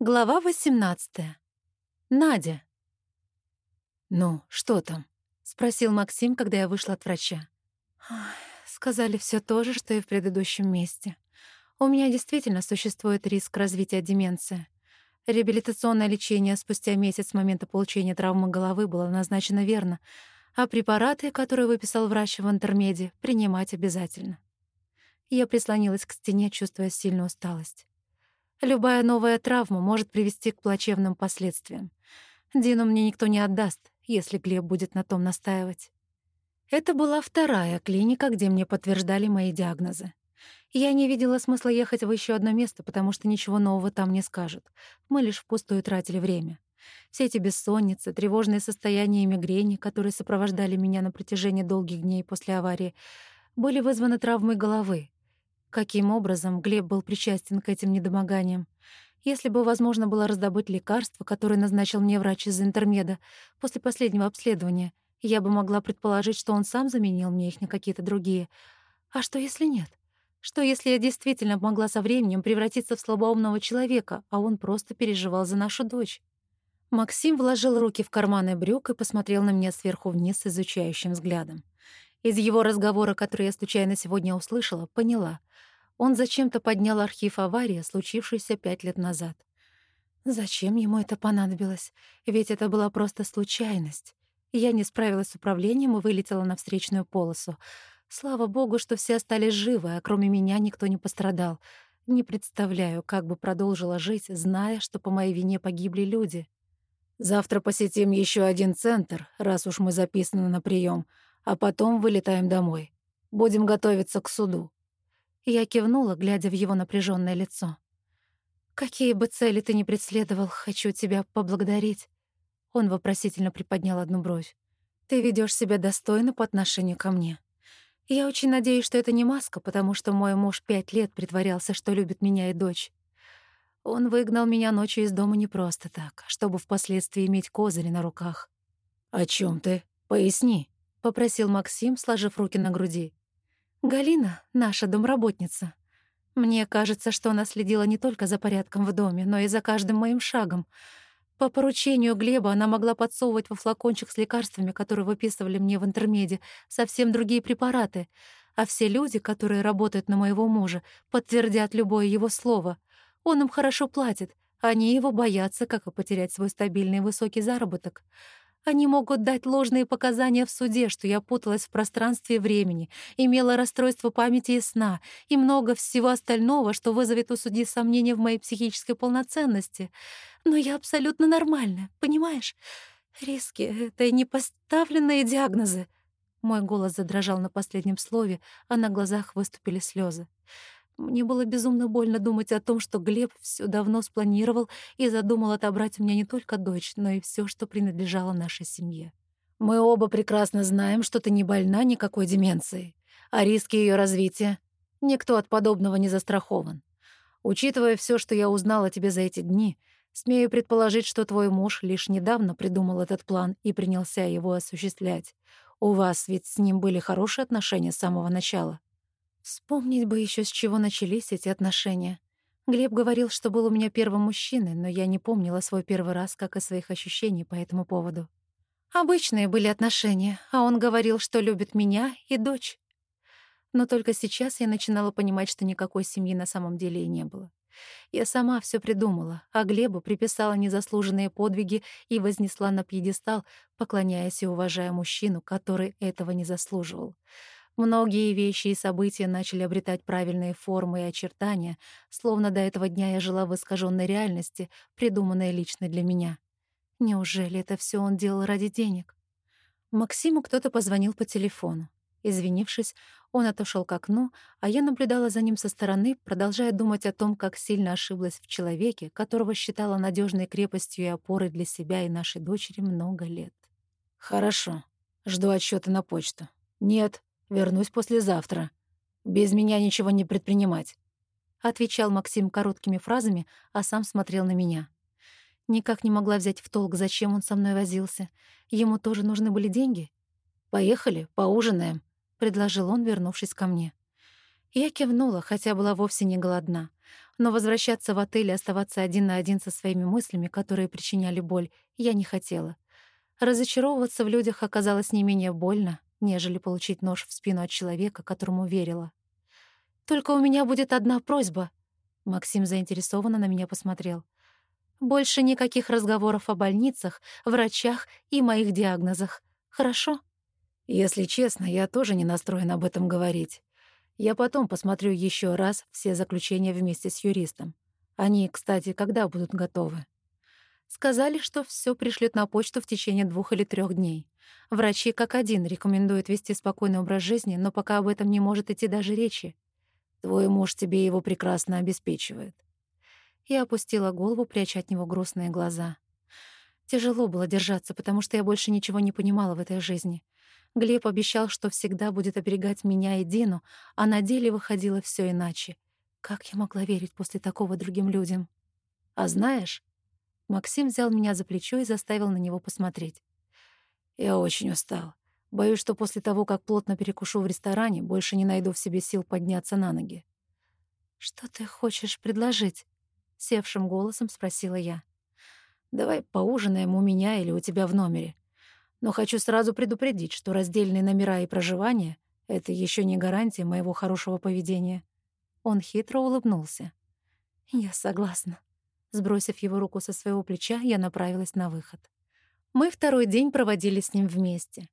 Глава 18. Надя. «Ну, что там?» — спросил Максим, когда я вышла от врача. Сказали все то же, что и в предыдущем месте. У меня действительно существует риск развития деменции. Реабилитационное лечение спустя месяц с момента получения травмы головы было назначено верно, а препараты, которые выписал врач в интермеде, принимать обязательно. Я прислонилась к стене, чувствуя сильную усталость. Любая новая травма может привести к плачевным последствиям. Дину мне никто не отдаст, если Глеб будет на том настаивать. Это была вторая клиника, где мне подтверждали мои диагнозы. Я не видела смысла ехать в еще одно место, потому что ничего нового там не скажут. Мы лишь впустую тратили время. Все эти бессонницы, тревожные состояния и мигрени, которые сопровождали меня на протяжении долгих дней после аварии, были вызваны травмой головы, Каким образом Глеб был причастен к этим недомоганиям? Если бы возможно было раздобыть лекарство, которое назначил мне врач из интермеда после последнего обследования, я бы могла предположить, что он сам заменил мне их на какие-то другие. А что, если нет? Что, если я действительно могла со временем превратиться в слабоумного человека, а он просто переживал за нашу дочь? Максим вложил руки в карманы брюк и посмотрел на меня сверху вниз изучающим взглядом. Из его разговора, который я случайно сегодня услышала, поняла. Он зачем-то поднял архив аварии, случившейся пять лет назад. Зачем ему это понадобилось? Ведь это была просто случайность. Я не справилась с управлением и вылетела на встречную полосу. Слава богу, что все остались живы, а кроме меня никто не пострадал. Не представляю, как бы продолжила жить, зная, что по моей вине погибли люди. Завтра посетим еще один центр, раз уж мы записаны на прием, а потом вылетаем домой. Будем готовиться к суду». Я кивнула, глядя в его напряженное лицо. «Какие бы цели ты ни преследовал, хочу тебя поблагодарить». Он вопросительно приподнял одну бровь. «Ты ведешь себя достойно по отношению ко мне. Я очень надеюсь, что это не маска, потому что мой муж пять лет притворялся, что любит меня и дочь. Он выгнал меня ночью из дома не просто так, а чтобы впоследствии иметь козыри на руках». «О чем ты? Поясни», — попросил Максим, сложив руки на груди. «Галина — наша домработница. Мне кажется, что она следила не только за порядком в доме, но и за каждым моим шагом. По поручению Глеба она могла подсовывать во флакончик с лекарствами, которые выписывали мне в интермеде, совсем другие препараты, а все люди, которые работают на моего мужа, подтвердят любое его слово. Он им хорошо платит, они его боятся, как и потерять свой стабильный высокий заработок. Они могут дать ложные показания в суде, что я путалась в пространстве и времени, имела расстройство памяти и сна, и много всего остального, что вызовет у судьи сомнения в моей психической полноценности. Но я абсолютно нормальная, понимаешь? Риски — это и непоставленные диагнозы. Мой голос задрожал на последнем слове, а на глазах выступили слезы. Мне было безумно больно думать о том, что Глеб все давно спланировал и задумал отобрать у меня не только дочь, но и все, что принадлежало нашей семье. «Мы оба прекрасно знаем, что ты не больна никакой деменцией, а риски ее развития никто от подобного не застрахован. Учитывая все, что я узнала о тебе за эти дни, смею предположить, что твой муж лишь недавно придумал этот план и принялся его осуществлять. У вас ведь с ним были хорошие отношения с самого начала». Вспомнить бы еще, с чего начались эти отношения. Глеб говорил, что был у меня первым мужчиной, но я не помнила свой первый раз, как и своих ощущений по этому поводу. Обычные были отношения, а он говорил, что любит меня и дочь. Но только сейчас я начинала понимать, что никакой семьи на самом деле и не было. Я сама все придумала, а Глебу приписала незаслуженные подвиги и вознесла на пьедестал, поклоняясь и уважая мужчину, который этого не заслуживал. Многие вещи и события начали обретать правильные формы и очертания, словно до этого дня я жила в искаженной реальности, придуманной лично для меня. Неужели это все он делал ради денег? Максиму кто-то позвонил по телефону. Извинившись, он отошел к окну, а я наблюдала за ним со стороны, продолжая думать о том, как сильно ошиблась в человеке, которого считала надежной крепостью и опорой для себя и нашей дочери много лет. «Хорошо. Жду отчета на почту. Нет, Вернусь послезавтра. Без меня ничего не предпринимать», — отвечал Максим короткими фразами, а сам смотрел на меня. Никак не могла взять в толк, зачем он со мной возился. Ему тоже нужны были деньги. «Поехали, поужинаем», — предложил он, вернувшись ко мне. Я кивнула, хотя была вовсе не голодна. Но возвращаться в отель и оставаться один на один со своими мыслями, которые причиняли боль, я не хотела. Разочаровываться в людях оказалось не менее больно, нежели получить нож в спину от человека, которому верила. «Только у меня будет одна просьба», — Максим заинтересованно на меня посмотрел. «Больше никаких разговоров о больницах, врачах и моих диагнозах. Хорошо?» «Если честно, я тоже не настроен об этом говорить. Я потом посмотрю еще раз все заключения вместе с юристом. Они, кстати, когда будут готовы?» Сказали, что все пришлют на почту в течение двух или трех дней. Врачи как один рекомендуют вести спокойный образ жизни, но пока об этом не может идти даже речи. Твой муж тебе его прекрасно обеспечивает. Я опустила голову, пряча от него грустные глаза. Тяжело было держаться, потому что я больше ничего не понимала в этой жизни. Глеб обещал, что всегда будет оберегать меня и Дину, а на деле выходило все иначе. Как я могла верить после такого другим людям? А знаешь, Максим взял меня за плечо и заставил на него посмотреть. Я очень устал. Боюсь, что после того, как плотно перекушу в ресторане, больше не найду в себе сил подняться на ноги. «Что ты хочешь предложить?» — севшим голосом спросила я. «Давай поужинаем у меня или у тебя в номере. Но хочу сразу предупредить, что раздельные номера и проживание — это еще не гарантия моего хорошего поведения». Он хитро улыбнулся. «Я согласна». Сбросив его руку со своего плеча, я направилась на выход. Мы второй день проводили с ним вместе.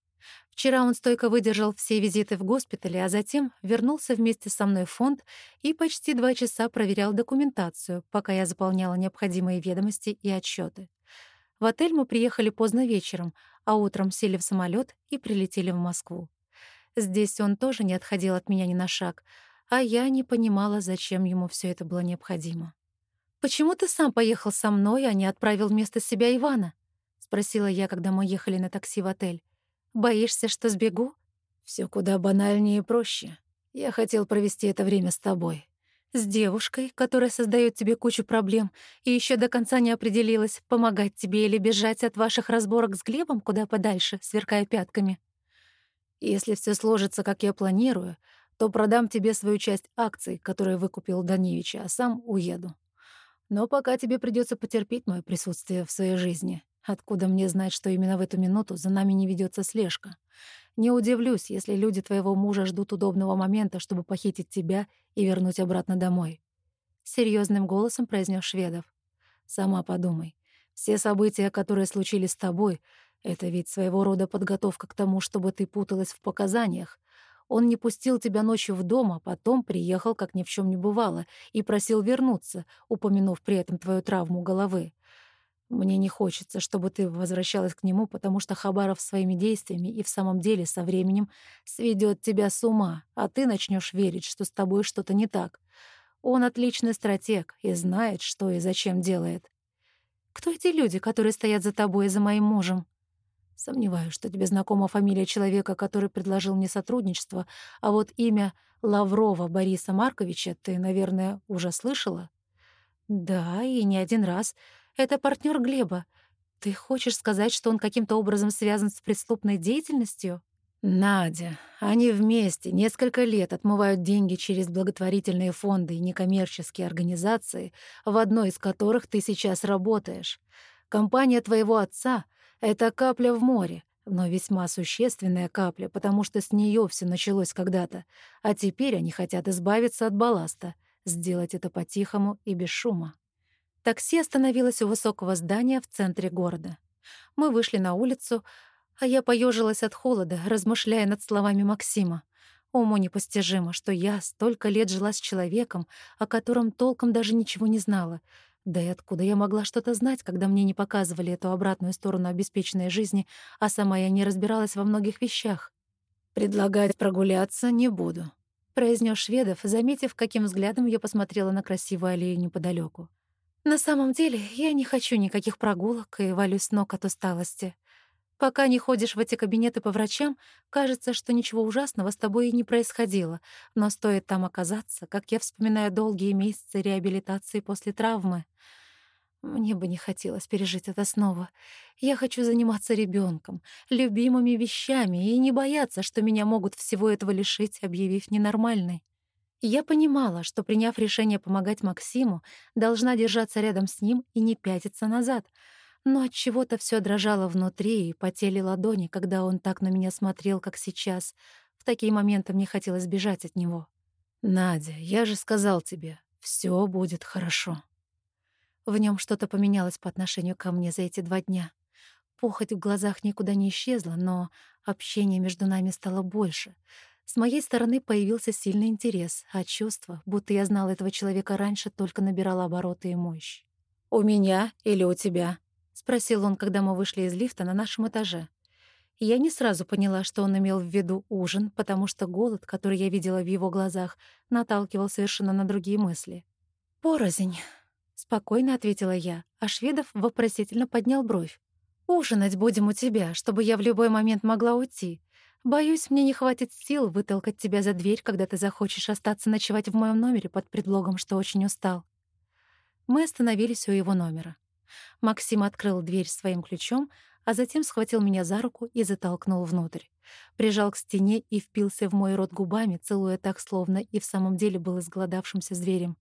Вчера он стойко выдержал все визиты в госпитале, а затем вернулся вместе со мной в фонд и почти два часа проверял документацию, пока я заполняла необходимые ведомости и отчеты. В отель мы приехали поздно вечером, а утром сели в самолет и прилетели в Москву. Здесь он тоже не отходил от меня ни на шаг, а я не понимала, зачем ему все это было необходимо. «Почему ты сам поехал со мной, а не отправил вместо себя Ивана?» — спросила я, когда мы ехали на такси в отель. «Боишься, что сбегу?» Все куда банальнее и проще. Я хотел провести это время с тобой. С девушкой, которая создает тебе кучу проблем и еще до конца не определилась, помогать тебе или бежать от ваших разборок с Глебом куда подальше, сверкая пятками. Если все сложится, как я планирую, то продам тебе свою часть акций, которые выкупил Даневича, а сам уеду. Но пока тебе придется потерпеть мое присутствие в своей жизни. Откуда мне знать, что именно в эту минуту за нами не ведется слежка? Не удивлюсь, если люди твоего мужа ждут удобного момента, чтобы похитить тебя и вернуть обратно домой. Серьезным голосом произнес Шведов. Сама подумай. Все события, которые случились с тобой, это ведь своего рода подготовка к тому, чтобы ты путалась в показаниях, он не пустил тебя ночью в дом, а потом приехал, как ни в чем не бывало, и просил вернуться, упомянув при этом твою травму головы. Мне не хочется, чтобы ты возвращалась к нему, потому что Хабаров своими действиями и в самом деле со временем сведет тебя с ума, а ты начнешь верить, что с тобой что-то не так. Он отличный стратег и знает, что и зачем делает. Кто эти люди, которые стоят за тобой и за моим мужем? Сомневаюсь, что тебе знакома фамилия человека, который предложил мне сотрудничество, а вот имя Лаврова Бориса Марковича ты, наверное, уже слышала? Да, и не один раз. Это партнер Глеба. Ты хочешь сказать, что он каким-то образом связан с преступной деятельностью? Надя, они вместе несколько лет отмывают деньги через благотворительные фонды и некоммерческие организации, в одной из которых ты сейчас работаешь. Компания твоего отца — это капля в море, но весьма существенная капля, потому что с нее все началось когда-то, а теперь они хотят избавиться от балласта, сделать это по-тихому и без шума. Такси остановилось у высокого здания в центре города. Мы вышли на улицу, а я поежилась от холода, размышляя над словами Максима. Уму непостижимо, что я столько лет жила с человеком, о котором толком даже ничего не знала, да и откуда я могла что-то знать, когда мне не показывали эту обратную сторону обеспеченной жизни, а сама я не разбиралась во многих вещах? «Предлагать прогуляться не буду», — произнес Шведов, заметив, каким взглядом я посмотрела на красивую аллею неподалеку. «На самом деле, я не хочу никаких прогулок и валюсь ног от усталости. Пока не ходишь в эти кабинеты по врачам, кажется, что ничего ужасного с тобой и не происходило, но стоит там оказаться, как я вспоминаю долгие месяцы реабилитации после травмы. Мне бы не хотелось пережить это снова. Я хочу заниматься ребенком, любимыми вещами и не бояться, что меня могут всего этого лишить, объявив ненормальной. Я понимала, что, приняв решение помогать Максиму, должна держаться рядом с ним и не пятиться назад. Но от чего то все дрожало внутри и потели ладони, когда он так на меня смотрел, как сейчас. В такие моменты мне хотелось бежать от него. «Надя, я же сказал тебе, все будет хорошо». В нем что-то поменялось по отношению ко мне за эти два дня. Похоть в глазах никуда не исчезла, но общение между нами стало больше. С моей стороны появился сильный интерес, а чувство, будто я знала этого человека раньше, только набирало обороты и мощь. «У меня или у тебя?» — спросил он, когда мы вышли из лифта на нашем этаже. Я не сразу поняла, что он имел в виду ужин, потому что голод, который я видела в его глазах, наталкивал совершенно на другие мысли. «Порознь», — спокойно ответила я, а Шведов вопросительно поднял бровь. «Ужинать будем у тебя, чтобы я в любой момент могла уйти. Боюсь, мне не хватит сил вытолкать тебя за дверь, когда ты захочешь остаться ночевать в моем номере под предлогом, что очень устал». Мы остановились у его номера. Максим открыл дверь своим ключом, а затем схватил меня за руку и затолкнул внутрь. Прижал к стене и впился в мой рот губами, целуя так, словно и в самом деле был изголодавшимся зверем.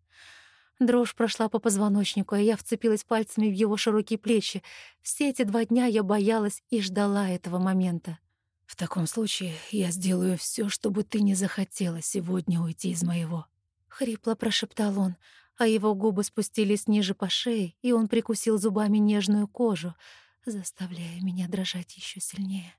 Дрожь прошла по позвоночнику, а я вцепилась пальцами в его широкие плечи. Все эти два дня я боялась и ждала этого момента. «В таком случае я сделаю все, чтобы ты не захотела сегодня уйти из моего». Хрипло прошептал он, а его губы спустились ниже по шее, и он прикусил зубами нежную кожу, заставляя меня дрожать еще сильнее.